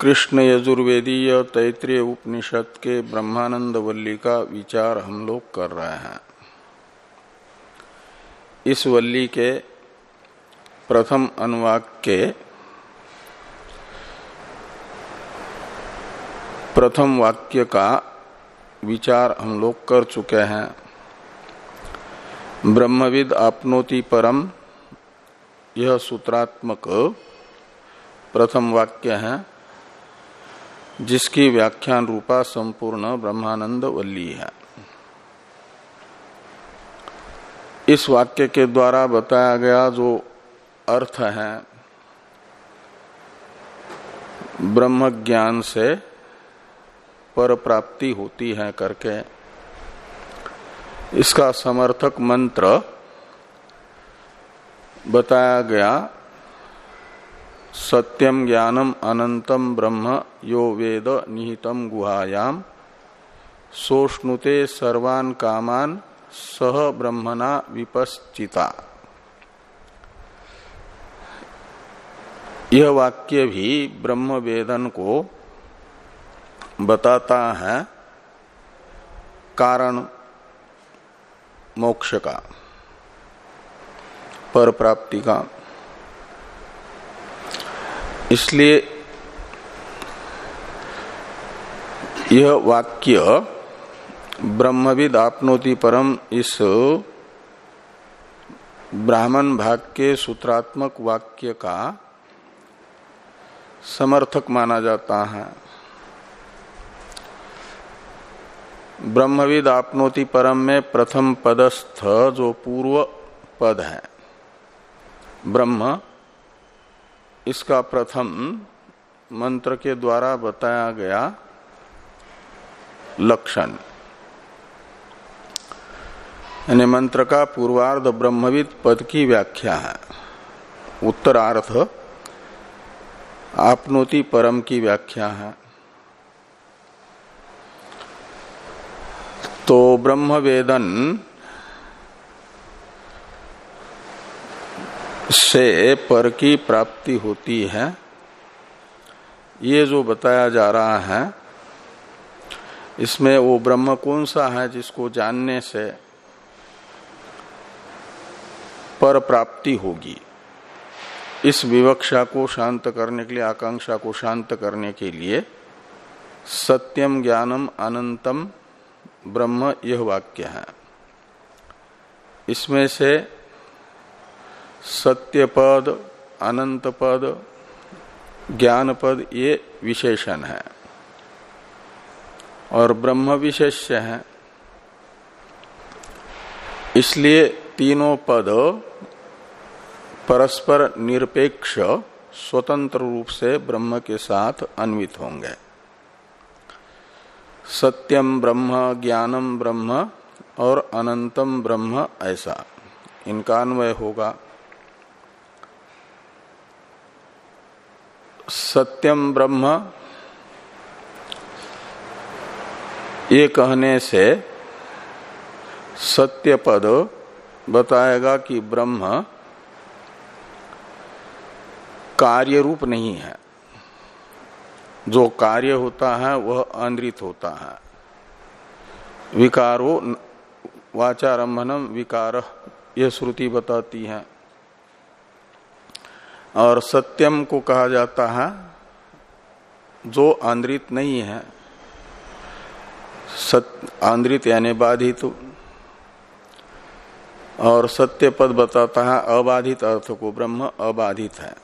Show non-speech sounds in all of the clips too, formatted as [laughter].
कृष्ण यजुर्वेदीय तैतृय उपनिषद के ब्रह्मानंद वल्ली का विचार हम लोग कर रहे हैं। इस वल्ली के प्रथम अनुवाक के प्रथम वाक्य का विचार हम लोग कर चुके हैं। ब्रह्मविद आपनोति परम, यह सूत्रात्मक प्रथम वाक्य है। जिसकी व्याख्यान रूपा संपूर्ण ब्रह्मानंद वल्ली है। इस वाक्य के द्वारा बताया गया जो अर्थ है ब्रह्म ज्ञान से पर प्राप्ति होती है करके, इसका समर्थक मंत्र बताया गया सत्यम ज्ञानम अनंतम ब्रह्म यो वेद निहितम गुहायाम। सोष्णुते सर्वान कामान, सह ब्रह्मणा विपश्चिता। यह वाक्य भी ब्रह्म वेदन को बताता है कारण मोक्ष का, पर प्राप्ति का। इसलिए यह वाक्य ब्रह्मविद आपनोति परम इस ब्राह्मण भाग के सूत्रात्मक वाक्य का समर्थक माना जाता है। ब्रह्मविद आपनोति परम में प्रथम पदस्थ जो पूर्व पद है, ब्रह्म इसका प्रथम मंत्र के द्वारा बताया गया लक्षण। यानी मंत्र का पूर्वार्ध ब्रह्मविद पद की व्याख्या है। उत्तरार्थ आपनोति परम की व्याख्या है। तो ब्रह्म से पर की प्राप्ति होती है। ये जो बताया जा रहा है, इसमें वो ब्रह्म कौन सा है जिसको जानने से पर प्राप्ति होगी? इस विवक्षा को शांत करने के लिए, आकांक्षा को शांत करने के लिए सत्यम ज्ञानम अनंतम ब्रह्म यह वाक्य है। इसमें से सत्य पद अनंत पद ज्ञान पद ये विशेषण है। और ब्रह्म विशेष्य है। इसलिए तीनों पद परस्पर निरपेक्ष, स्वतंत्र रूप से ब्रह्म के साथ अन्वित होंगे। सत्यम ब्रह्म ज्ञानम ब्रह्म और अनंतम ब्रह्म ऐसा। इनका अन्वय होगा। सत्यम ब्रह्म, ये कहने से सत्य पद बताएगा कि ब्रह्म कार्य रूप नहीं है। जो कार्य होता है, वह अनृत होता है। विकारो वाचारंभनम विकार यह श्रुति बताती है। और सत्यम को कहा जाता है, जो आंद्रित नहीं है आंद्रित यानी बाधित, और सत्य पद बताता है, अबाधित अर्थ को, ब्रह्म अबाधित है।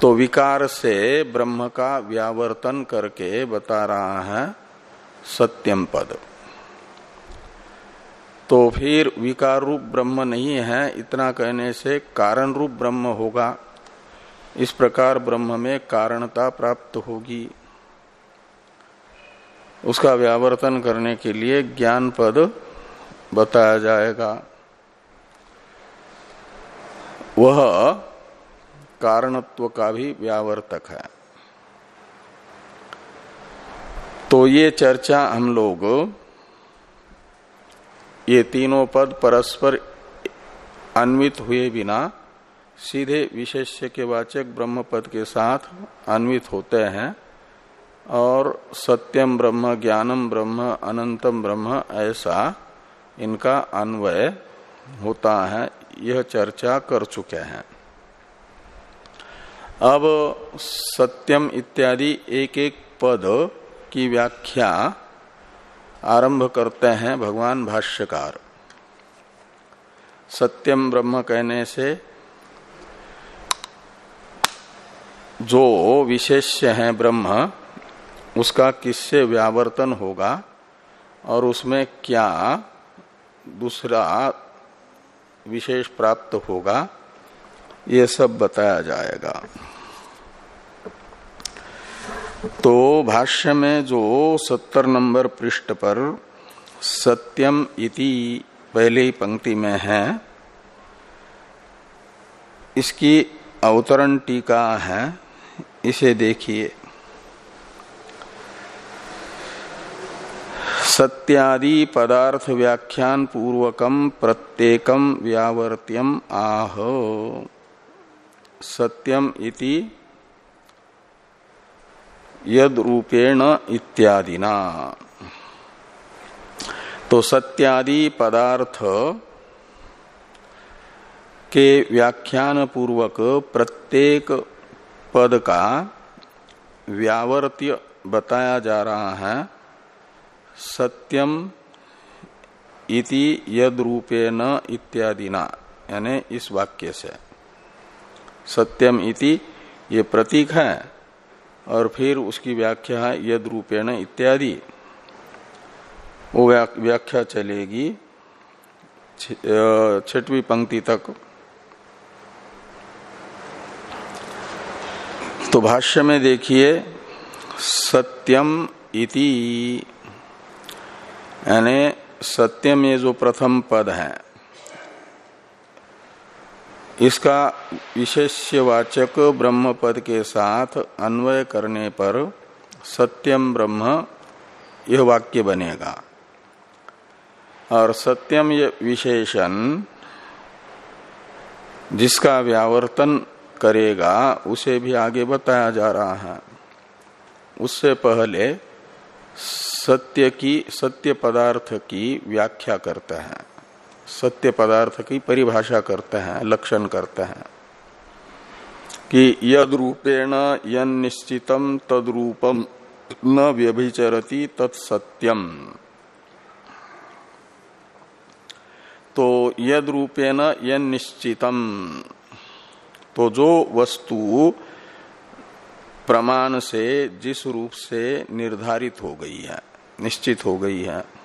तो विकार से ब्रह्म का व्यावर्तन करके बता रहा है सत्यम पद। तो फिर विकार रूप ब्रह्म नहीं है, इतना कहने से कारण रूप ब्रह्म होगा। इस प्रकार ब्रह्म में कारणता प्राप्त होगी। उसका व्यावर्तन करने के लिए ज्ञान पद बताया जाएगा। वह कारणत्व का भी व्यावर्तक है। तो ये चर्चा हम लोग ये तीनों पद परस्पर अन्वित हुए बिना सीधे विशेष्य के वाचक ब्रह्म पद के साथ अन्वित होते हैं और सत्यम ब्रह्म, ज्ञानम ब्रह्म, अनंतम ब्रह्म ऐसा इनका अन्वय होता है। यह चर्चा कर चुके हैं। अब सत्यम इत्यादि एक एक पद की व्याख्या आरंभ करते हैं भगवान भाष्यकार। सत्यम ब्रह्म कहने से जो विशेष्य है ब्रह्म, उसका किससे व्यावर्तन होगा और उसमें क्या दूसरा विशेष प्राप्त होगा, ये सब बताया जाएगा। तो भाष्य में जो सत्तर नंबर पृष्ठ पर सत्यम इति पहले पंक्ति में है, इसकी अवतरण टीका है, इसे देखिए। सत्यादि पदार्थ व्याख्यान पूर्वकम प्रत्येकम व्यावर्त्यम आह। सत्यम इति यद रूपेण इत्यादिना। तो सत्यादि पदार्थ के व्याख्यान पूर्वक प्रत्येक पद का व्यावर्त्य बताया जा रहा है। सत्यम इति यद इत्यादि ना यानी इस वाक्य से। सत्यम इति ये प्रतीक है। और फिर उसकी व्याख्या यद रूपेण इत्यादि। वो व्याख्या चलेगी छठवीं पंक्ति तक। तो भाष्य में देखिए, सत्यम इति। यानी सत्यम ये जो प्रथम पद है इसका विशेष्यवाचक ब्रह्म पद के साथ अन्वय करने पर सत्यम ब्रह्म यह वाक्य बनेगा। और सत्यम विशेषण जिसका व्यावर्तन करेगा, उसे भी आगे बताया जा रहा है। उससे पहले सत्य की, सत्य पदार्थ की व्याख्या करते हैं। सत्य पदार्थ की परिभाषा करते हैं, लक्षण करते हैं। कि यद रूपेण यन निश्चितम तद रूपम न व्यभिचरती तत्सत्यम। तो यद रूपेण यन निश्चितम तो जो वस्तु प्रमाण से, जिस रूप से निर्धारित हो गई है, निश्चित हो गई है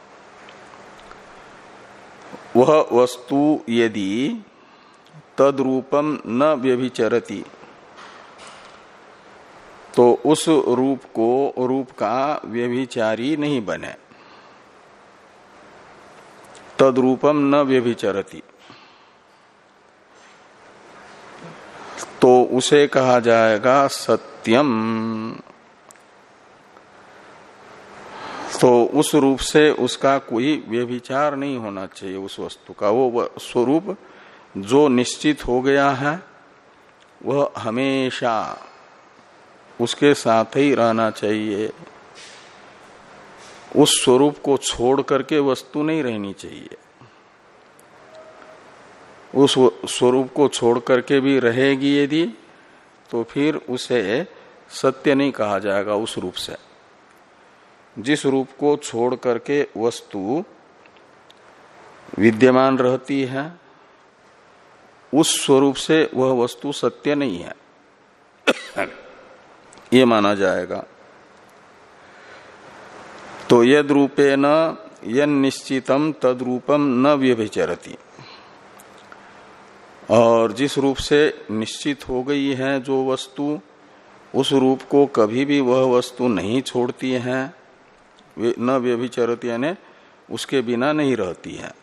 वह वस्तु यदि तद्रूपम न व्यभिचरती तो उस रूप को रूप का व्यभिचारी नहीं बने। तद्रूपम न व्यभिचरती। तो उसे कहा जाएगा सत्यम। तो उस रूप से उसका कोई व्यभिचार नहीं होना चाहिए उस वस्तु का। वो स्वरूप जो निश्चित हो गया है, वह हमेशा उसके साथ ही रहना चाहिए। उस स्वरूप को छोड़ करके वस्तु नहीं रहनी चाहिए। उस स्वरूप को छोड़ करके भी रहेगी यदि तो फिर उसे सत्य नहीं कहा जाएगा उस रूप से। जिस रूप को छोड़ करके वस्तु विद्यमान रहती है, उस स्वरूप से वह वस्तु सत्य नहीं है। [coughs] ये माना जाएगा। तो यद रूपे न यन निश्चितम तद रूपम न व्यभिचरती। और जिस रूप से निश्चित हो गई है जो वस्तु, उस रूप को कभी भी वह वस्तु नहीं छोड़ती है। न व्यभिचरती यानी उसके बिना नहीं रहती है।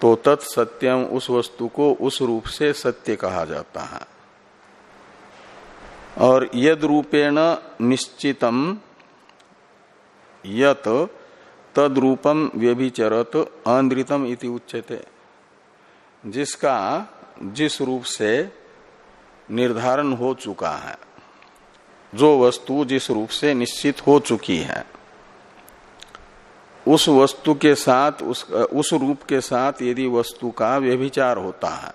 तो तत्सत्यम उस वस्तु को उस रूप से सत्य कहा जाता है। और यद रूपेण निश्चितम यत तद रूपम व्यभिचरत अनृतम इति उच्यते। जिसका जिस रूप से निर्धारण हो चुका है। जो वस्तु जिस रूप से निश्चित हो चुकी है, उस वस्तु के साथ, उस उस रूप के साथ यदि वस्तु का व्यभिचार होता है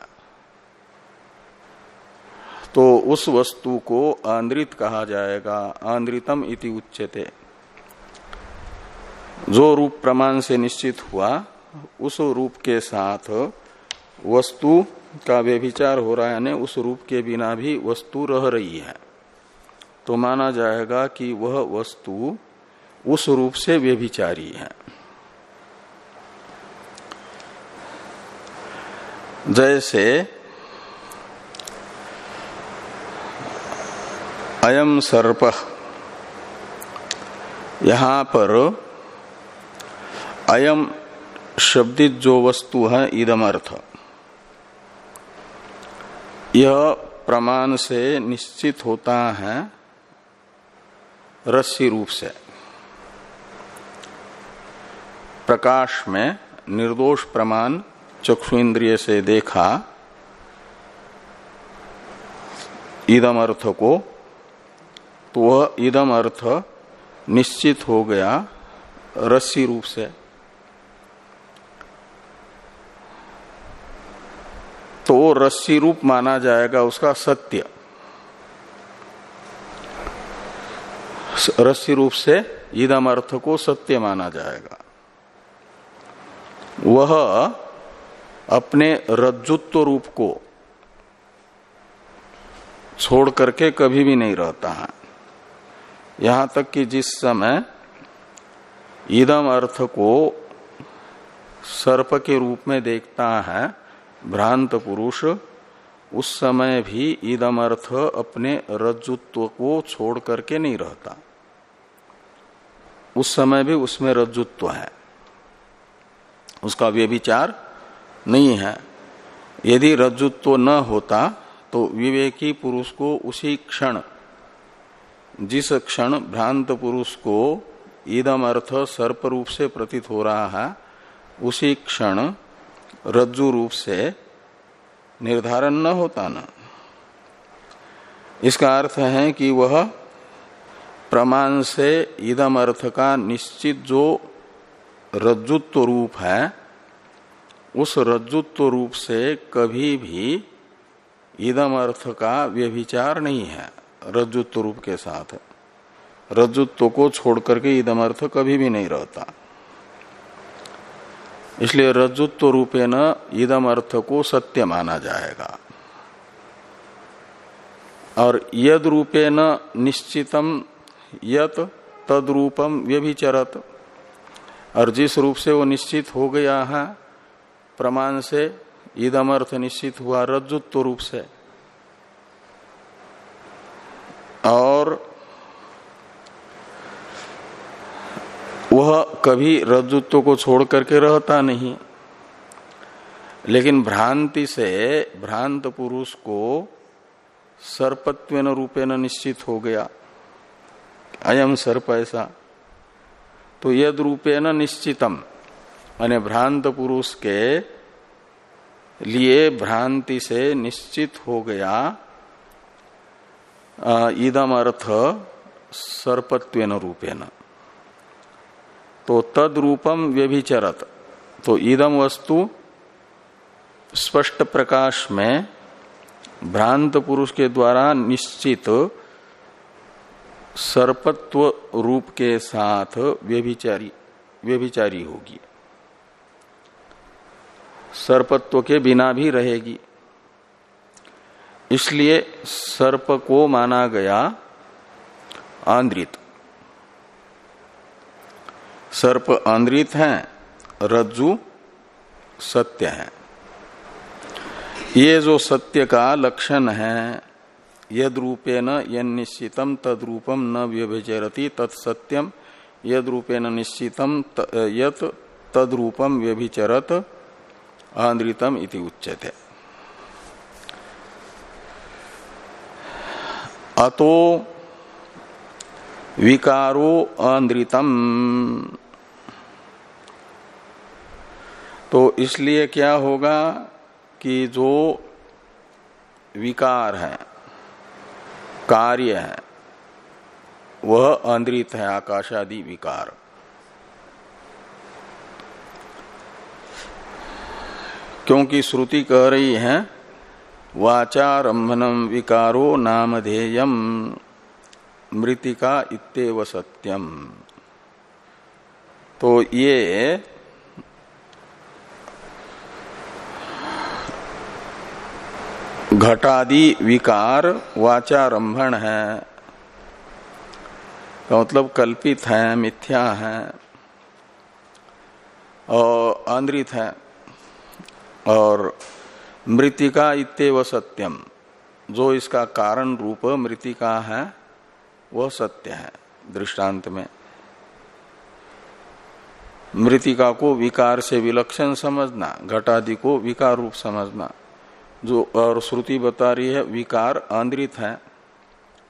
तो उस वस्तु को आंद्रित कहा जाएगा, आंद्रितम इति उच्चते जो रूप प्रमाण से निश्चित हुआ, उस रूप के साथ वस्तु का व्यभिचार हो रहा है, यानी उस रूप के बिना भी वस्तु रह रही है। तो माना जाएगा कि वह वस्तु उस रूप से व्यभिचारी है। जैसे अयम सर्प, यहाँ पर अयम शब्दित जो वस्तु है, इदम अर्थ। यह प्रमाण से निश्चित होता है रस्सी रूप से। प्रकाश में निर्दोष प्रमाण चक्षु इंद्रिय से देखा, इदम अर्थ को तो वह इदम अर्थ निश्चित हो गया रस्सी रूप से। तो रस्सी रूप माना जाएगा उसका सत्य। रस्सी रूप से ईदम अर्थ को सत्य माना जाएगा। वह अपने रज्जुत्व रूप को छोड़ करके कभी भी नहीं रहता है। यहाँ तक कि जिस समय ईदम अर्थ को सर्प के रूप में देखता है, भ्रांत पुरुष, उस समय भी ईदम अर्थ अपने रज्जुत्व को छोड़ करके नहीं रहता। उस समय भी उसमें रज्जुत्व है। उसका व्यभिचार नहीं है। यदि रज्जुत्व न होता तो विवेकी पुरुष को उसी क्षण, जिस क्षण भ्रांत पुरुष को ईदम अर्थ सर्प रूप से प्रतीत हो रहा है, उसी क्षण रज्जु रूप से निर्धारण न होता न। इसका अर्थ है कि वह प्रमाण से इदम अर्थ का निश्चित जो रज्जुत्व रूप है, उस रज्जुत्व रूप से कभी भी ईदम अर्थ का व्यभिचार नहीं है, रज्जुत्व रूप के साथ। रज्जुत्व को छोड़ करके इदम अर्थ कभी भी नहीं रहता। इसलिए रज्जुत्व रूपे न ईदम अर्थ को सत्य माना जाएगा। और यद रूपे न निश्चितम यत तद्रूपम व्यभिचरत। और जिस रूप से वो निश्चित हो गया है, प्रमाण से ईदम अर्थ निश्चित हुआ, रज्जुत्व रूप से। और वह कभी रज्जुत्व को छोड़ करके रहता नहीं। लेकिन भ्रांति से, भ्रांत पुरुष को सर्पत्व रूपे न निश्चित हो गया। अयम सर्प ऐसा तो यद रूपे न निश्चितम। माने भ्रांत पुरुष के लिए भ्रांति से निश्चित हो गया। इदम अर्थ सर्पत्वेन रूपेण। तो तद रूपम व्यभिचरत। तो ईदम वस्तु स्पष्ट प्रकाश में भ्रांत पुरुष के द्वारा निश्चित सर्पत्व रूप के साथ व्यभिचारी व्यभिचारी होगी। सर्पत्व के बिना भी रहेगी। इसलिए सर्प को माना गया आंद्रित। सर्प आंद्रित है, रज्जु सत्य है। ये जो सत्य का लक्षण है यद रूपेण रूपम न व्यभिचरती तत्सत्यम यद रूपेण निश्चितम यत व्यभिचरत, आंद्रितम इति उच्यते। अतो विकारो आंद्रितम। तो इसलिए क्या होगा कि जो विकार है कार्य है। वह आंद्रित है, आकाशादि विकार। क्योंकि श्रुति कह रही है, वाचारंभनम विकारो नामधेयम मृतिका इतव सत्यम। तो ये घटादि विकार वाचारंभण है। तो मतलब कल्पित है, मिथ्या है, और आंद्रित है, और मृतिका इतव सत्यम। जो इसका कारण रूप मृतिका है, वह सत्य है दृष्टांत में। मृतिका को विकार से विलक्षण समझना, घटादि को विकार रूप समझना। जो और श्रुति बता रही है, विकार आंद्रित है।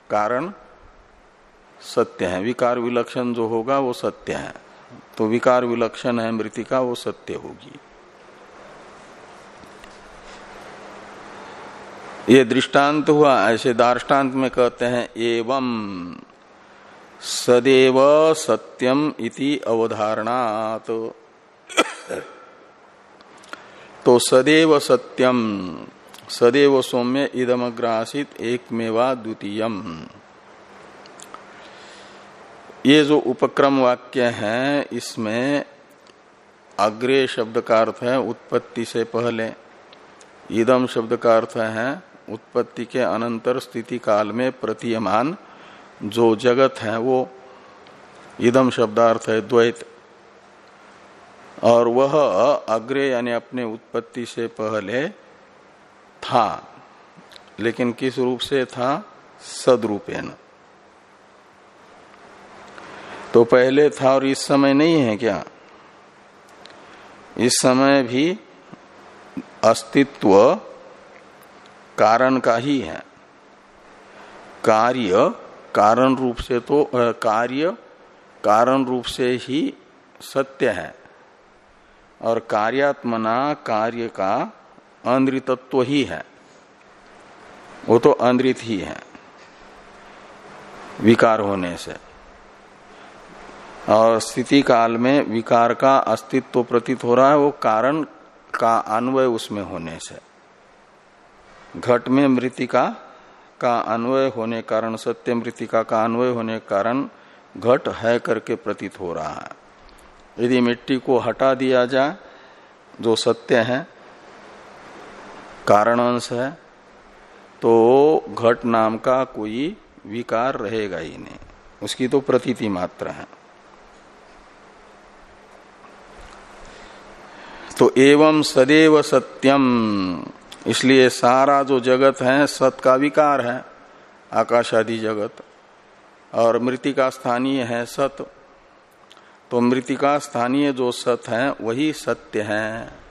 कारण सत्य है। विकार विलक्षण जो होगा, वो सत्य है। तो विकार विलक्षण है मृतिका, वो सत्य होगी। ये दृष्टांत हुआ, ऐसे दार्टान्त में कहते हैं, एवं सदैव सत्यम इति अवधारणात। [coughs] तो सदैव सत्यम सदैव सौम्य इदमग्रासित एक मेवा द्वितीयम। ये जो उपक्रम वाक्य है, इसमें अग्रे शब्द का अर्थ है उत्पत्ति से पहले। इदम शब्द का अर्थ है उत्पत्ति के अनंतर स्थिति काल में प्रतीयमान जो जगत है वो। इदम शब्दार्थ है द्वैत। और वह अग्रे यानी अपने उत्पत्ति से पहले था, लेकिन किस रूप से था? सदरूपेण। तो पहले था और इस समय नहीं है क्या? इस समय भी अस्तित्व कारण का ही है। कार्य कारण रूप से तो कार्य कारण रूप से ही सत्य है। और कार्यात्मना कार्य का अनृतत्व ही है। वो तो अनृत ही है, विकार होने से। और स्थिति काल में विकार का अस्तित्व प्रतीत हो रहा है, वो कारण का अन्वय उसमें होने से। घट में मृतिका का अन्वय होने कारण, सत्य मृतिका का अन्वय होने कारण घट है करके प्रतीत हो रहा है। यदि मिट्टी को हटा दिया जाए, जो सत्य है कारण अंश है तो घट नाम का कोई विकार रहेगा ही नहीं। उसकी तो प्रतीति मात्र है। तो एवं सदैव सत्यम, इसलिए सारा जो जगत है, सत का विकार है। आकाश आदि जगत और मृतिका स्थानीय है सत। तो मृतिका स्थानीय जो सत है, वही सत्य है।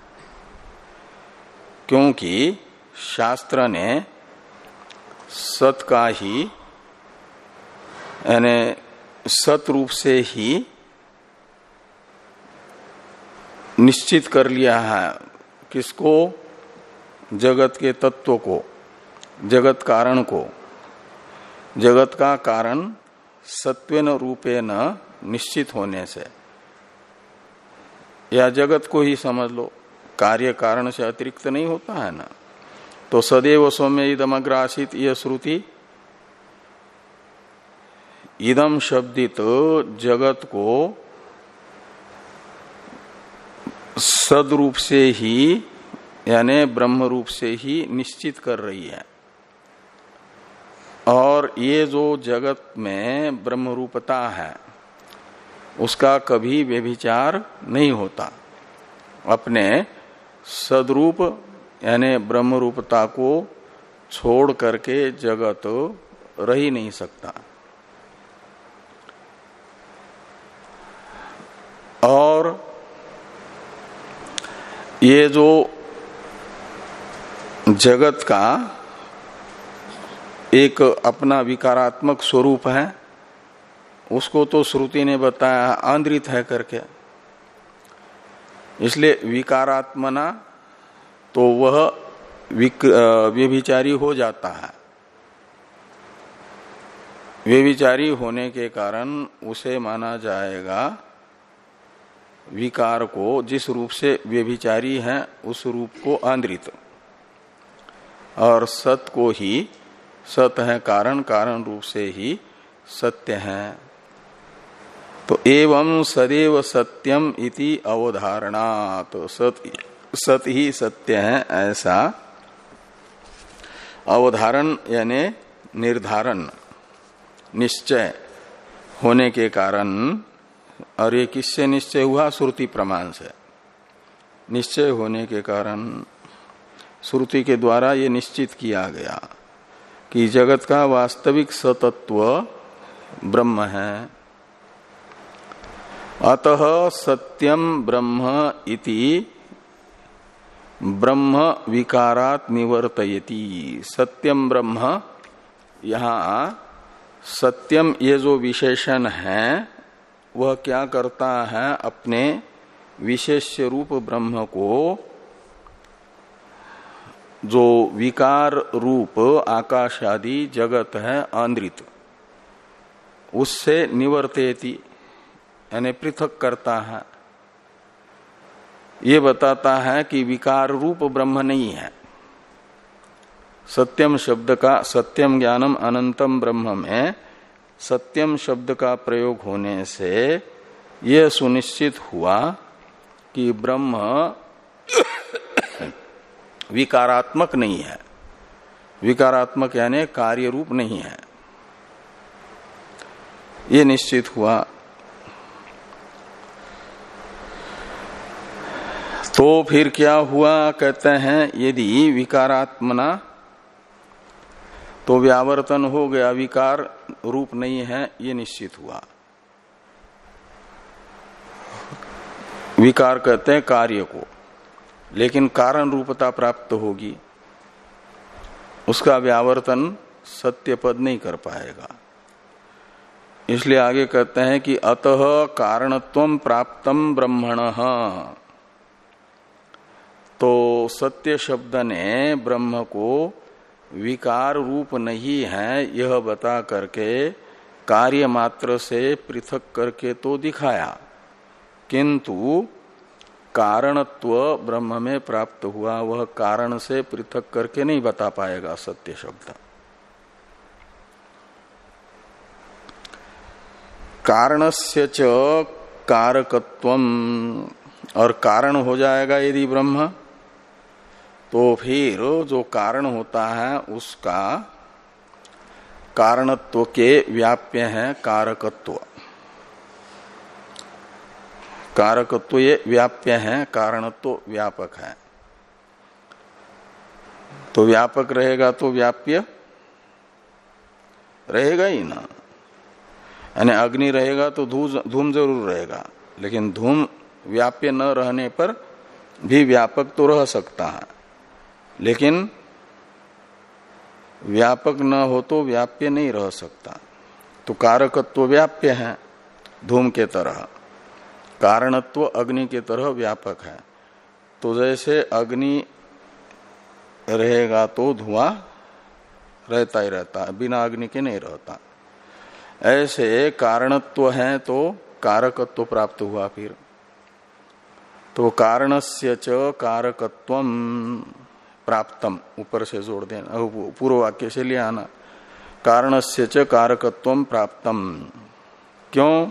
क्योंकि शास्त्र ने सत का ही, यानी सत रूप से ही निश्चित कर लिया है। किसको? जगत के तत्व को, जगत कारण को। जगत का कारण सत्वेन रूपे न निश्चित होने से। या जगत को ही समझ लो। कार्य कारण से अतिरिक्त नहीं होता है ना। तो सदैव सौम्य इदम अग्रासित यह श्रुति। इदम शब्दित जगत को सदरूप से ही, यानी ब्रह्म रूप से ही निश्चित कर रही है। और ये जो जगत में ब्रह्म रूपता है, उसका कभी व्यभिचार नहीं होता। अपने सदरूप, यानी ब्रह्म रूपता को छोड़ करके जगत रह ही नहीं सकता। और ये जो जगत का एक अपना विकारात्मक स्वरूप है, उसको तो श्रुति ने बताया, आंद्रित है करके। इसलिए विकारात्मना तो वह व्यभिचारी हो जाता है। व्यभिचारी होने के कारण उसे माना जाएगा विकार को, जिस रूप से व्यभिचारी है, उस रूप को आंद्रित। और सत को ही, सत है कारण कारण रूप से ही सत्य है। तो एवं सदैव सत्यम इति अवधारणा तो सत सत ही सत्य है ऐसा। अवधारण यानी निर्धारण, निश्चय होने के कारण, और ये किससे निश्चय हुआ? श्रुति प्रमाण से। निश्चय होने के कारण, श्रुति के द्वारा ये निश्चित किया गया कि जगत का वास्तविक सतत्व ब्रह्म है। अतः सत्यम ब्रह्म इति ब्रह्म विकारात निवर्तयति। सत्यम ब्रह्म, यहाँ सत्यम ये जो विशेषण है, वह क्या करता है अपने विशेष रूप ब्रह्म को, जो विकार रूप आकाश आदि जगत है आंद्रित, उससे निवर्तेति। यानी पृथक करता है। ये बताता है कि विकार रूप ब्रह्म नहीं है। सत्यम शब्द का, सत्यम ज्ञानम अनंतम ब्रह्म में सत्यम शब्द का प्रयोग होने से यह सुनिश्चित हुआ कि ब्रह्म विकारात्मक नहीं है। विकारात्मक यानी कार्य रूप नहीं है। ये निश्चित हुआ। तो फिर क्या हुआ? कहते हैं, यदि विकारात्मना तो व्यावर्तन हो गया। विकार रूप नहीं है, ये निश्चित हुआ। विकार कहते हैं कार्य को, लेकिन कारण रूपता प्राप्त होगी। उसका व्यावर्तन सत्य पद नहीं कर पाएगा। इसलिए आगे कहते हैं कि अतः कारणत्व प्राप्तम ब्रह्मण। तो सत्य शब्द ने ब्रह्म को विकार रूप नहीं है यह बता करके कार्य मात्र से पृथक करके तो दिखाया। किंतु कारणत्व ब्रह्म में प्राप्त हुआ, वह कारण से पृथक करके नहीं बता पाएगा सत्य शब्द। कारणस्य च कारकत्व और कारण हो जाएगा यदि ब्रह्म। तो फिर जो कारण होता है, उसका कारणत्व के व्याप्य है कारकत्व। कारकत्व ये व्याप्य है, कारणत्व व्यापक है। तो व्यापक रहेगा तो व्याप्य? रहेगा ही ना। यानी अग्नि रहेगा तो धूम ज़रूर रहेगा, लेकिन धूम व्याप्य न रहने पर भी व्यापक तो रह सकता है। लेकिन व्यापक न हो तो व्याप्य नहीं रह सकता। तो कारकत्व व्याप्य है, धूम के तरह। कारणत्व अग्नि के तरह व्यापक है। तो जैसे अग्नि रहेगा तो धुआँ रहता ही रहता बिना अग्नि के नहीं रहता। ऐसे कारणत्व है तो कारकत्व प्राप्त हुआ फिर। तो कारणस्य च कारकत्व प्राप्तम। ऊपर से जोड़ देना। पूर्व वाक्य से ले आना। कारण से च कारकत्व प्राप्तम। क्यों?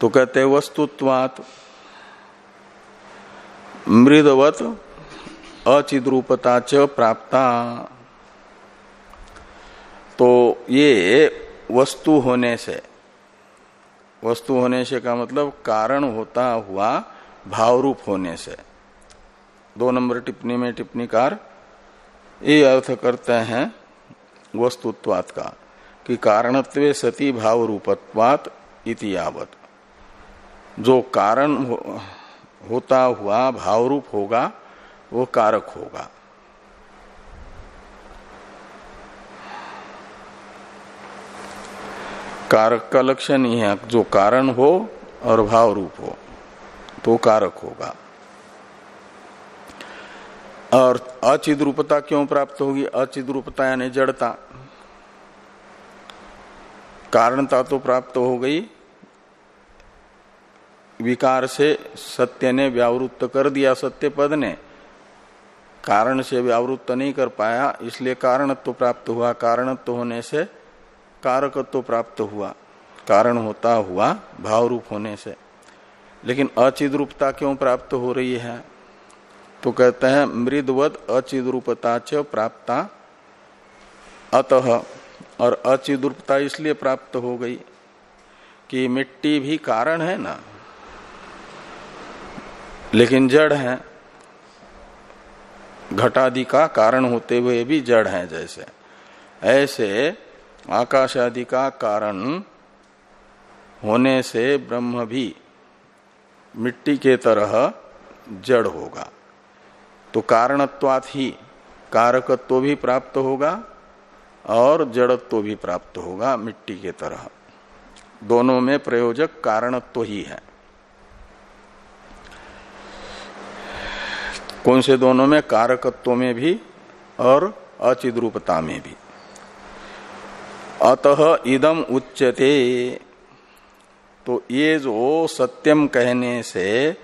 तो कहते वस्तुत्वात मृदवत अचिद्रूपता च प्राप्ता। तो ये वस्तु होने से, वस्तु होने से का मतलब कारण होता हुआ भाव रूप होने से। दो नंबर टिप्पणी में टिप्पणीकार ये अर्थ करते हैं वस्तुत्वात का कि कारणत्व सती भाव रूपत्वात इति यावत। जो कारण हो, होता हुआ भाव रूप होगा वो कारक होगा। कारक का लक्षण ही है जो कारण हो और भाव रूप हो तो कारक होगा। और अचिद रूपता क्यों प्राप्त होगी? अचिद रूपता यानी जड़ता। कारणता तो प्राप्त हो गई। विकार से सत्य ने व्यावृत्त कर दिया सत्य पद ने। कारण से व्यावृत्त नहीं कर पाया, इसलिए कारणत्व तो प्राप्त हुआ। कारणत्व तो होने से कारकत्व तो प्राप्त हुआ। कारण होता हुआ भाव रूप होने से। लेकिन अचिद रूपता क्यों प्राप्त हो रही है? तो कहते हैं मृदवत अचिद रूपता च प्राप्ता। अतः, और अचिद रूपता इसलिए प्राप्त हो गई कि मिट्टी भी कारण है ना, लेकिन जड़ है। घटादि का कारण होते हुए भी जड़ है जैसे। ऐसे आकाश आदि का कारण होने से ब्रह्म भी मिट्टी के तरह जड़ होगा। तो कारणत्वात ही कारकत्व भी प्राप्त होगा और जड़त्व भी प्राप्त होगा मिट्टी के तरह। दोनों में प्रयोजक कारणत्व ही है। कौन से दोनों में? कारकत्व में भी और अचिद रूपता में भी। अतः इदम उच्यते। तो ये जो सत्यम कहने से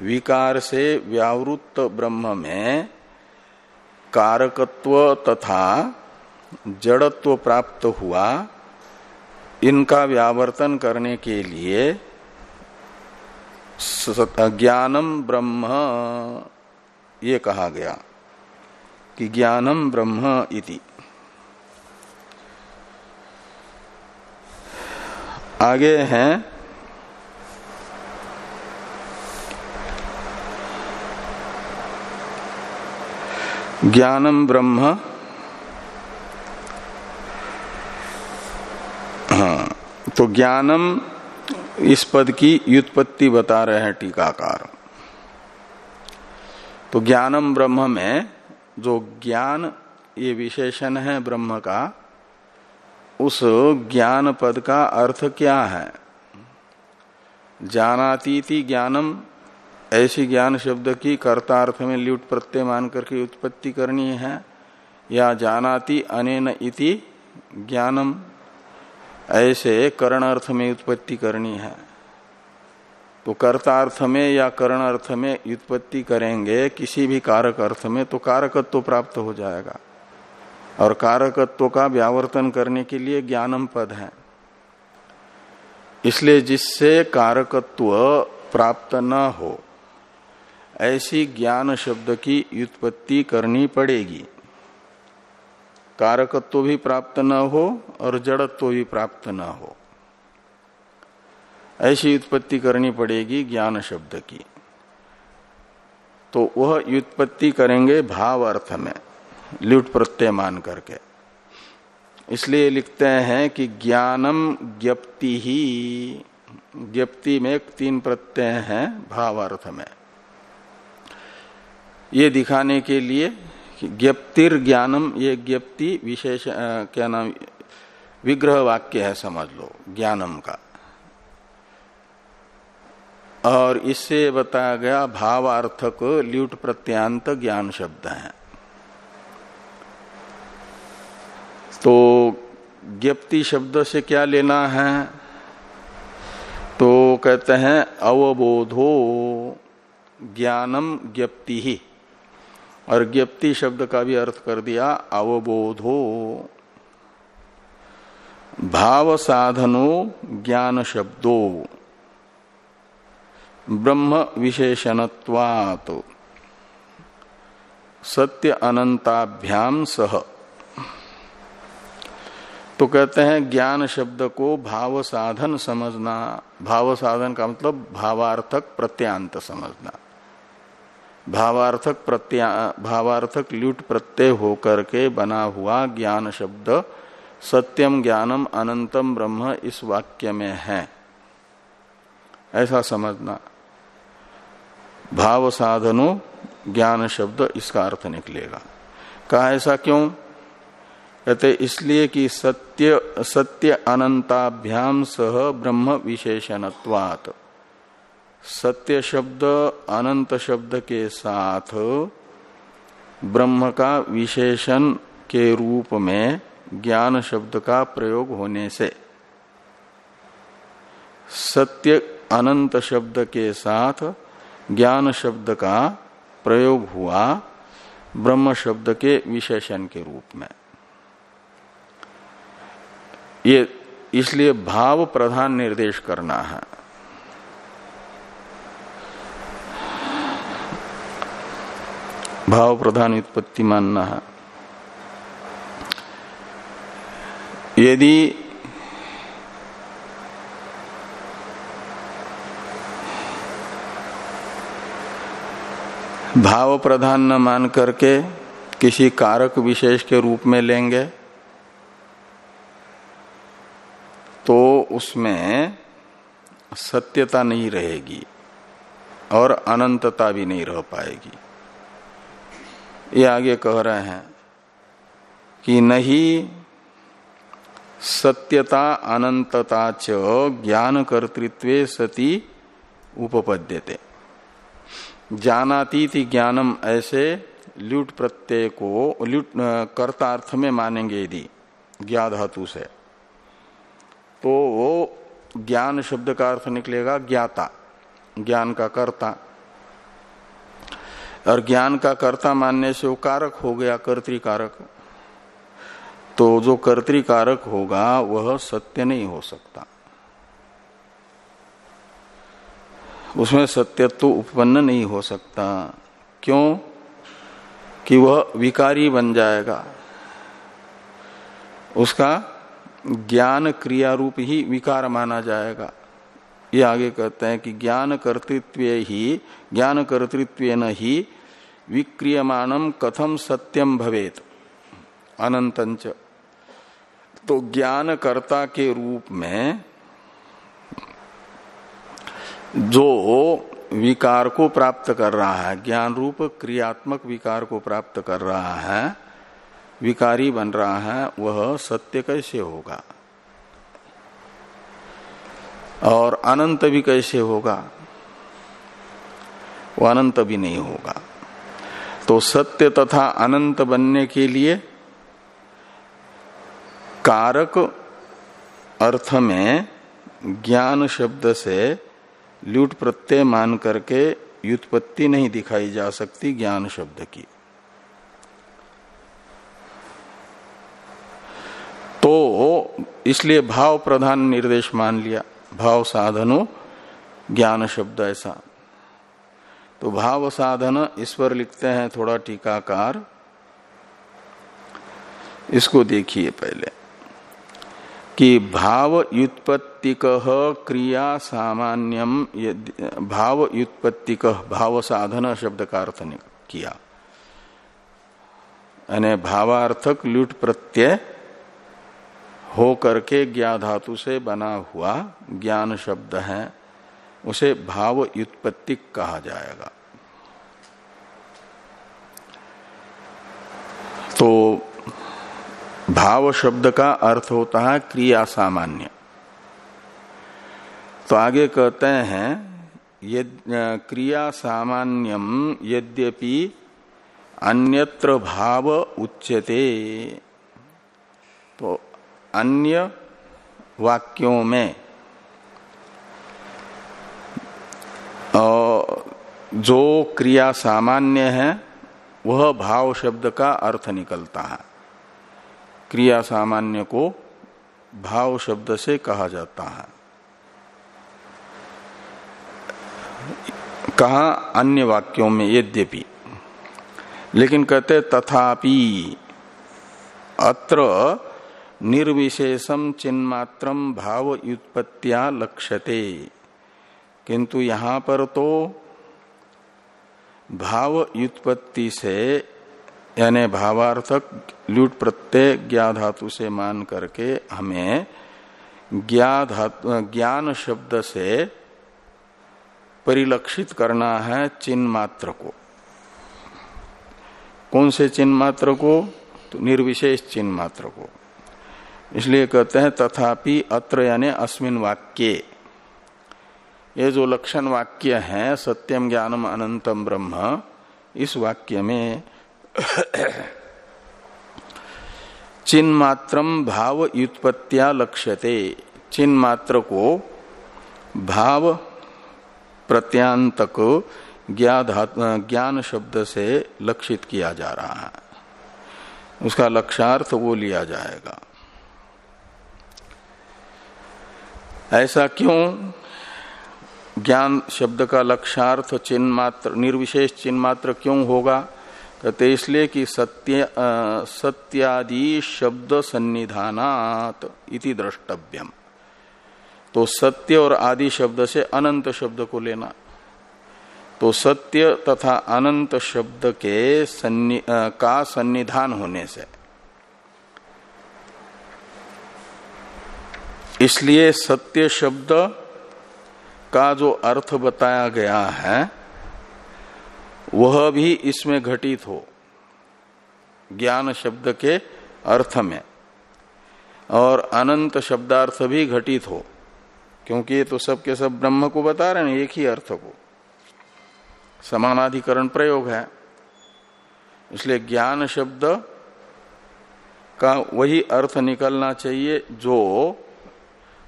विकार से व्यावृत्त ब्रह्म में कारकत्व तथा जड़त्व प्राप्त हुआ, इनका व्यावर्तन करने के लिए ज्ञानम ब्रह्म, ये कहा गया कि ज्ञानम ब्रह्म इति। आगे हैं ज्ञानम ब्रह्म। हाँ तो ज्ञानम इस पद की व्युत्पत्ति बता रहे हैं टीकाकार। तो ज्ञानम ब्रह्म में जो ज्ञान, ये विशेषण है ब्रह्म का, उस ज्ञान पद का अर्थ क्या है? जानातीति ज्ञानम ऐसी ज्ञान शब्द की कर्तार्थ में ल्यूट प्रत्यय मान करके उत्पत्ति करनी है। या जानाति अनेन इति ज्ञानम। ऐसे करण अर्थ में उत्पत्ति करनी है। तो कर्तार्थ में या करण अर्थ में उत्पत्ति करेंगे किसी भी कारक अर्थ में तो कारकत्व तो प्राप्त हो जाएगा। और कारकत्व का व्यावर्तन करने के लिए ज्ञानम पद है। इसलिए जिससे कारकत्व प्राप्त न हो ऐसी ज्ञान शब्द की व्युत्पत्ति करनी पड़ेगी। कारकत्व भी प्राप्त न हो और जड़त्व भी प्राप्त न हो। ऐसी उत्पत्ति करनी पड़ेगी ज्ञान शब्द की। तो वह व्युत्पत्ति करेंगे भाव अर्थ में, ल्युट प्रत्यय मान करके। इसलिए लिखते हैं कि ज्ञानम ज्ञप्ति ही, ज्ञप्ति में तीन प्रत्यय हैं भाव अर्थ में। ये दिखाने के लिए ज्ञप्तिर ज्ञानम ये ज्ञप्ति विशेष क्या नाम, विग्रह वाक्य है, समझ लो, ज्ञानम का। और इससे बताया गया भावार्थक ल्यूट प्रत्यांत ज्ञान शब्द है। तो ज्ञप्ति शब्द से क्या लेना है? तो कहते हैं अवबोधो ज्ञानम ज्ञप्ति। ही और ज्ञप्ति शब्द का भी अर्थ कर दिया, अवबोधो। भाव साधनो ज्ञान शब्दों ब्रह्म विशेषणत्वात्। सत्य अनंताभ्याम सह। तो कहते हैं, ज्ञान शब्द को भाव साधन समझना भाव साधन का मतलब भावार्थक प्रत्यांत समझना। भावार्थक प्रत्या, भावार्थक ल्यूट प्रत्यय होकर के बना हुआ ज्ञान शब्द सत्यम ज्ञानम अनंतम ब्रह्म इस वाक्य में है। ऐसा समझना। भाव साधनो ज्ञान शब्द इसका अर्थ निकलेगा। कहा, ऐसा क्यों? कहते, इसलिए कि सत्य सत्य अनंताभ्याम सह ब्रह्म विशेषणत्वात्। सत्य शब्द, अनंत शब्द के साथ ब्रह्म का विशेषण के रूप में ज्ञान शब्द का प्रयोग होने से। सत्य, अनंत शब्द के साथ ज्ञान शब्द का प्रयोग हुआ ब्रह्म शब्द के विशेषण के रूप में। ये इसलिए भाव प्रधान निर्देश करना है। भाव प्रधान उत्पत्ति मानना है यदि भाव प्रधान न मान करके किसी कारक विशेष के रूप में लेंगे तो उसमें सत्यता नहीं रहेगी और अनंतता भी नहीं रह पाएगी। ये आगे कह रहे हैं कि नहीं, सत्यता अनंतता च ज्ञान कर्तृत्व सती उपपद्यते। जानाती थी ज्ञानम ऐसे ल्यूट प्रत्यय को, ल्यूट कर्तार्थ में मानेंगे यदि ज्ञा धातु से तो वो ज्ञान शब्द का अर्थ निकलेगा ज्ञाता, ज्ञान का कर्ता। और ज्ञान का कर्ता मानने से वो कारक हो गया कर्तिकारक तो जो कर्तिकारक होगा, वह सत्य नहीं हो सकता। उसमें सत्यत्व उत्पन्न नहीं हो सकता। क्यों? कि वह विकारी बन जाएगा। उसका ज्ञान क्रिया रूप ही विकार माना जाएगा। ये आगे कहते हैं कि ज्ञान कर्तृत्व ही, ज्ञान कर्तृत्व न ही विक्रियमाणम कथम सत्यम भवेत? अनंतंच तो ज्ञान कर्ता के रूप में जो विकार को प्राप्त कर रहा है, ज्ञान रूप क्रियात्मक विकार को प्राप्त कर रहा है, विकारी बन रहा है, वह सत्य कैसे होगा? और अनंत भी कैसे होगा? वो अनंत भी नहीं होगा। तो सत्य तथा अनंत बनने के लिए कारक अर्थ में ज्ञान शब्द से ल्यूट प्रत्यय मान करके व्युत्पत्ति नहीं दिखाई जा सकती ज्ञान शब्द की। तो इसलिए भाव प्रधान निर्देश मान लिया, भाव साधनो ज्ञान शब्द ऐसा। तो भाव साधन, ईश्वर लिखते हैं थोड़ा टीकाकार। इसको देखिए पहले कि भाव युत्पत्तिक क्रिया सामान्यम भाव युत्पत्तिक भाव साधन शब्द का अर्थ किया। यानी भावार्थक लुट प्रत्यय हो करके ज्ञा धातु से बना हुआ ज्ञान शब्द है। उसे भाव युत्पत्तिक कहा जाएगा। तो भाव शब्द का अर्थ होता है क्रिया सामान्य। तो आगे कहते हैं क्रिया सामान्यम यद्यपि अन्यत्र भाव उच्यते। तो अन्य वाक्यों में जो क्रिया सामान्य है, वह भाव शब्द का अर्थ निकलता है। क्रिया सामान्य को भाव शब्द से कहा जाता है। कहा अन्य वाक्यों में, यद्यपि। लेकिन कहते, तथापि अत्र निर्विशेषम चिन्मात्रम भाव व्युत्पत्तिया लक्ष्यते। किंतु यहाँ पर तो भाव व्युत्पत्ति से, यानी भावार्थक लुट प्रत्यय ज्ञा धातु से मान करके हमें ज्ञान शब्द से परिलक्षित करना है चिन्ह मात्र को। कौन से चिन्ह मात्र को? तो निर्विशेष चिन्ह मात्र को। इसलिए कहते हैं तथापि अत्र यानी अस्मिन वाक्य। ये जो लक्षण वाक्य है सत्यम ज्ञानम अनंतम ब्रह्म, इस वाक्य में [coughs] चिन्ह मात्रम भाव युत्पत्तिया लक्ष्यते। चिन्ह मात्र को भाव प्रत्यांतक ज्ञान शब्द से लक्षित किया जा रहा है। उसका लक्षार्थ वो लिया जाएगा। ऐसा क्यों? ज्ञान शब्द का लक्षार्थ चिन्ह मात्र निर्विशेष चिन्ह मात्र क्यों होगा? कहते इसलिए कि सत्य सत्यादि शब्द सन्निधानात इति द्रष्टव्यम। तो सत्य और आदि शब्द से अनंत शब्द को लेना। तो सत्य तथा अनंत शब्द के सन्नि, का सन्निधान होने से। इसलिए सत्य शब्द का जो अर्थ बताया गया है, वह भी इसमें घटित हो, ज्ञान शब्द के अर्थ में। और अनंत शब्दार्थ भी घटित हो, क्योंकि ये तो सबके सब ब्रह्म को बता रहे हैं, एक ही अर्थ को। समानाधिकरण प्रयोग है। इसलिए ज्ञान शब्द का वही अर्थ निकलना चाहिए जो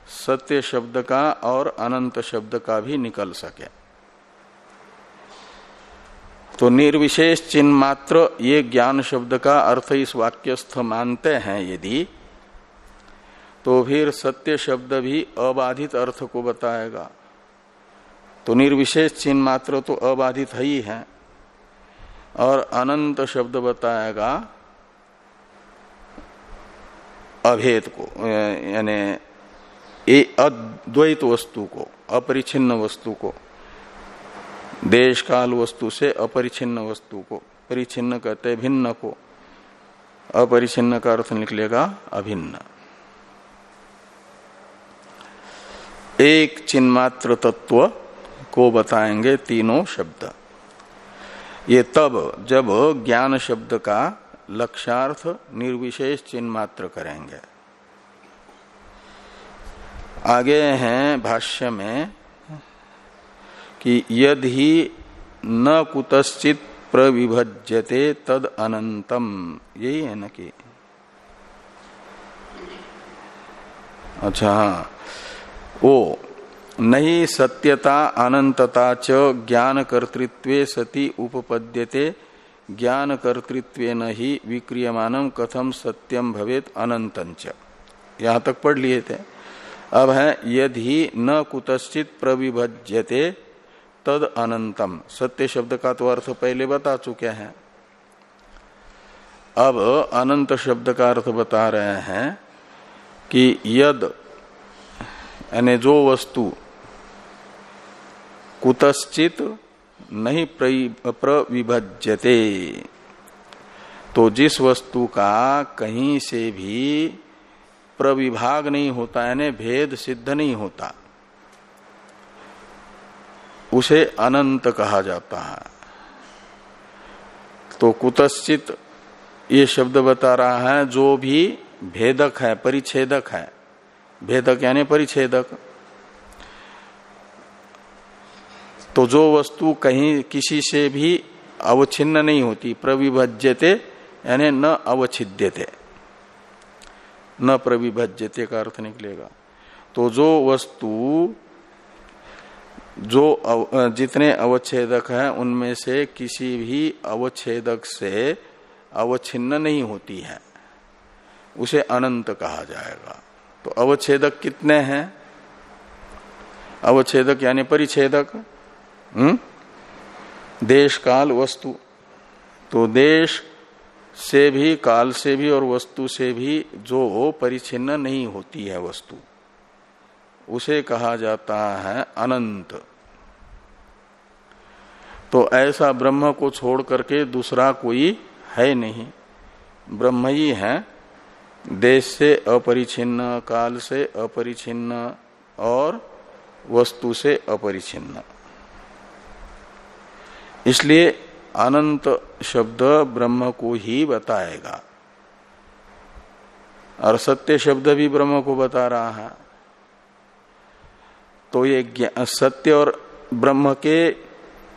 सत्य शब्द का और अनंत शब्द का भी निकल सके। तो निर्विशेष चिन्ह मात्र ये ज्ञान शब्द का अर्थ इस वाक्यस्थ मानते हैं यदि तो फिर सत्य शब्द भी अबाधित अर्थ को बताएगा। तो निर्विशेष चिन्ह मात्र तो अबाधित ही है, और अनंत शब्द बताएगा अभेद को, यानी अद्वैत वस्तु को अपरिचिन्न वस्तु को देश काल वस्तु से अपरिचिन्न वस्तु को परिचिन्न कहते भिन्न को अपरिचिन्न का अर्थ निकलेगा अभिन्न। एक चिन्मात्र तत्व को बताएँगे तीनों शब्द। ये तब, जब ज्ञान शब्द का लक्षार्थ निर्विशेष चिन्ह मात्र करेंगे। आगे हैं भाष्य में कि यदि न कुतश्चित प्रविभज्यते तद अनंतम। यही है न कि? अच्छा हाँ। वो नहीं सत्यता अनंतता च ज्ञान कर्तृत्व सती उपपद्यते। ज्ञान कर्तृत्व न ही विक्रियमान कथम सत्यम भवेत अनंतंच यहाँ तक पढ़ लिए थे। अब है, यदि न कुतश्चित प्रविभज्यते, तद अनंतम। सत्य शब्द का तो अर्थ पहले बता चुके हैं। अब अनंत शब्द का अर्थ बता रहे हैं कि यद, यानी जो वस्तु कुतश्चित नहीं प्रविभज्यते तो जिस वस्तु का कहीं से भी प्रविभाग नहीं होता, यानी भेद सिद्ध नहीं होता। उसे अनंत कहा जाता है। तो कुतश्चित ये शब्द बता रहा है, जो भी भेदक है, परिच्छेदक है। भेदक यानी परिच्छेदक। तो जो वस्तु कहीं किसी से भी अवच्छिन्न नहीं होती, प्रविभज्यते, यानी न अवच्छिद्यते। न प्रविभज्यते का अर्थ निकलेगा। तो जो वस्तु जो अव, जितने अवच्छेदक हैं उनमें से किसी भी अवच्छेदक से अवच्छिन्न नहीं होती है। उसे अनंत कहा जाएगा। तो अवच्छेदक कितने हैं? अवच्छेदक यानी परिच्छेदक। हम्म? देश काल वस्तु। तो देश से भी, काल से भी और वस्तु से भी जो हो परिचिन्न नहीं होती है वस्तु, उसे कहा जाता है अनंत। तो ऐसा ब्रह्म को छोड़ करके दूसरा कोई है नहीं। ब्रह्म ही है, देश से अपरिचिन्न, काल से अपरिचिन्न और वस्तु से अपरिचिन्न। इसलिए अनंत शब्द ब्रह्म को ही बताएगा। और सत्य शब्द भी ब्रह्म को बता रहा है। तो ये सत्य और ब्रह्म के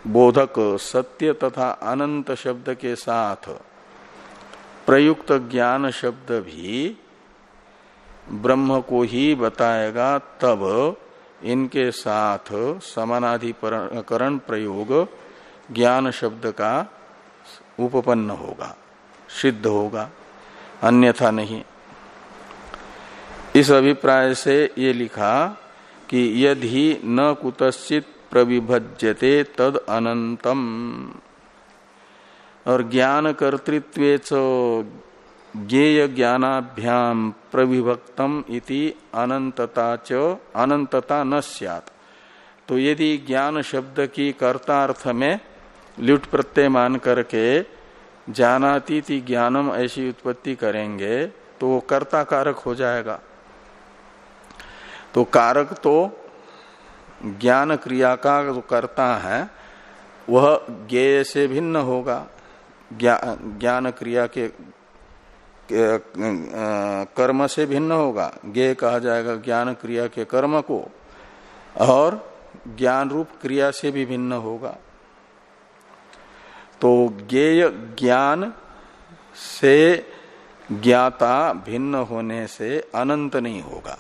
बोधक, सत्य तथा अनंत शब्द के साथ प्रयुक्त ज्ञान शब्द भी ब्रह्म को ही बताएगा, तब इनके साथ समानाधिकरण प्रयोग ज्ञान शब्द का उपपन्न होगा, सिद्ध होगा, अन्यथा नहीं। इस अभिप्राय से ये लिखा कि यदि न कुतश्चित प्रविभज्यते तद अनंतम और ज्ञान कर्तृत्व ज्ञेय ज्ञानाभ्याम प्रविभक्तम इति अनंतता च अनंतता न सैत तो यदि ज्ञान शब्द की कर्तार्थ में लुट प्रत्यय मान करके जानाती थी ज्ञानम ऐसी उत्पत्ति करेंगे तो वो कर्ता कारक हो जाएगा। तो कारक तो ज्ञान क्रिया का जो कर्ता है, वह ज्ञेय से भिन्न होगा। ज्ञान क्रिया के कर्म से भिन्न होगा। ज्ञेय कहा जाएगा ज्ञान क्रिया के कर्म को, और ज्ञान रूप क्रिया से भी भिन्न होगा। तो ज्ञेय ज्ञान से ज्ञाता भिन्न होने से अनंत नहीं होगा।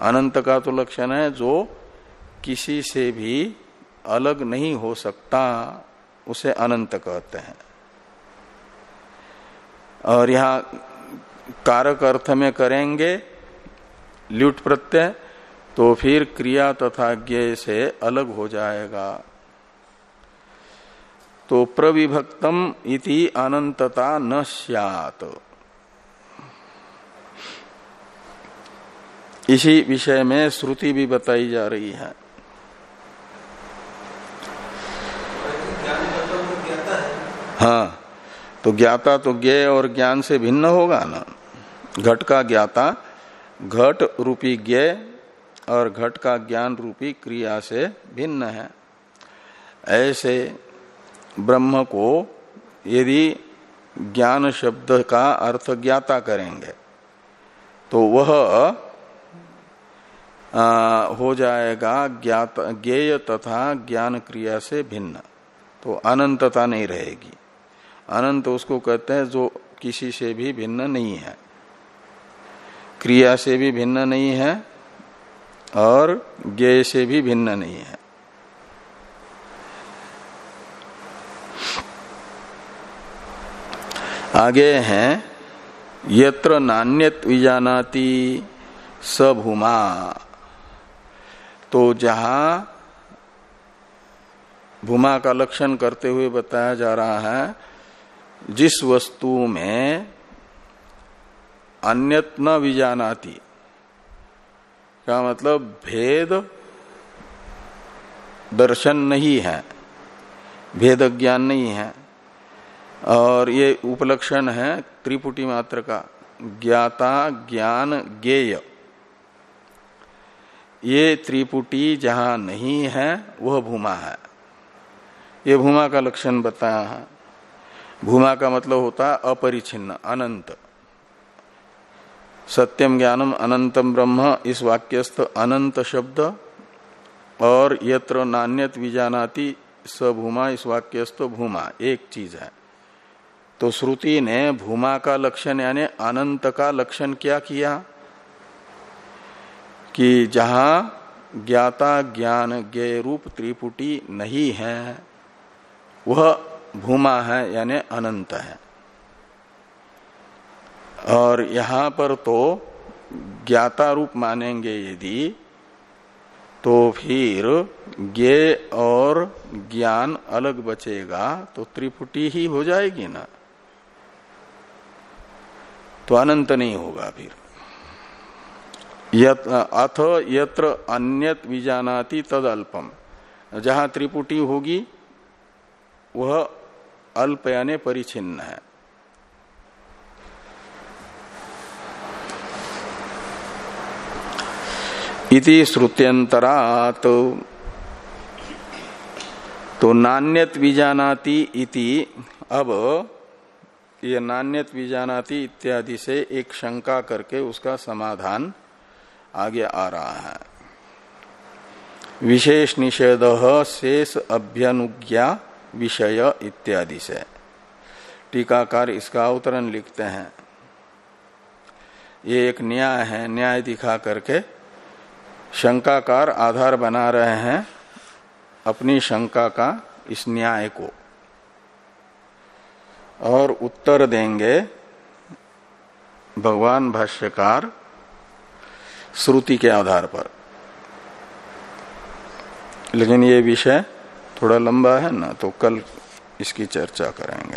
अनंत का तो लक्षण है जो किसी से भी अलग नहीं हो सकता, उसे अनंत कहते हैं। और यहाँ कारक अर्थ में करेंगे ल्यूट प्रत्यय तो फिर क्रिया तथा ज्ञ से अलग हो जाएगा। तो प्रविभक्तम इति अनंतता न सियात। इसी विषय में श्रुति भी बताई जा रही है। हाँ तो ज्ञाता तो ज्ञ और ज्ञान से भिन्न होगा ना? घट का ज्ञाता, घट रूपी ज्ञ और घट का ज्ञान रूपी क्रिया से भिन्न है। ऐसे ब्रह्म को यदि ज्ञान शब्द का अर्थ ज्ञाता करेंगे तो वह आ, हो जाएगा ज्ञात ज्ञेय तथा ज्ञान क्रिया से भिन्न तो अनंतता नहीं रहेगी। अनंत उसको कहते हैं जो किसी से भी भिन्न नहीं है। क्रिया से भी भिन्न नहीं है और ज्ञेय से भी भिन्न नहीं है। आगे हैं, यत्र नान्यत विजानाति सभूमा। तो जहाँ भूमा का लक्षण करते हुए बताया जा रहा है, जिस वस्तु में अन्यत न विजानाती, का मतलब भेद दर्शन नहीं है, भेद ज्ञान नहीं है। और ये उपलक्षण है त्रिपुटी मात्र का। ज्ञाता, ज्ञान, ज्ञेय। ये त्रिपुटी जहाँ नहीं है, वह भूमा है। ये भूमा का लक्षण बताया है। भूमा का मतलब होता है अपरिचिन्न, अनंत। सत्यम ज्ञानम अनंतम ब्रह्म, इस वाक्यस्थ अनंत शब्द। और यत्र नान्यत विजानाति स भूमा, इस वाक्यस्थ भूमा, एक चीज़ है। तो श्रुति ने भूमा का लक्षण यानी अनंत का लक्षण क्या किया? कि जहाँ ज्ञाता ज्ञान ज्ञ रूप त्रिपुटी नहीं है, वह भूमा है यानी अनंत है। और यहाँ पर तो ज्ञाता रूप मानेंगे यदि तो फिर ज्ञ और ज्ञान अलग बचेगा तो त्रिपुटी ही हो जाएगी ना। तो अनंत नहीं होगा फिर। अथ यत्र अन्यत विजानाति तद अल्पम जहाँ त्रिपुटी होगी, वह अल्प यानी परिचिन्न है। इति श्रुत्यंतरात तो नान्यत विजानाति इति, अब ये नान्यत विजानाति इत्यादि से एक शंका करके उसका समाधान आगे आ रहा है। विशेष निषेध शेष अभ्यनुज्ञा विषय इत्यादि से। टीकाकार इसका अवतरण लिखते हैं। ये एक न्याय है, न्याय दिखा करके शंकाकार आधार बना रहे हैं अपनी शंका का इस न्याय को। और उत्तर देंगे भगवान भाष्यकार श्रुति के आधार पर। लेकिन ये विषय थोड़ा लंबा है ना तो कल इसकी चर्चा करेंगे।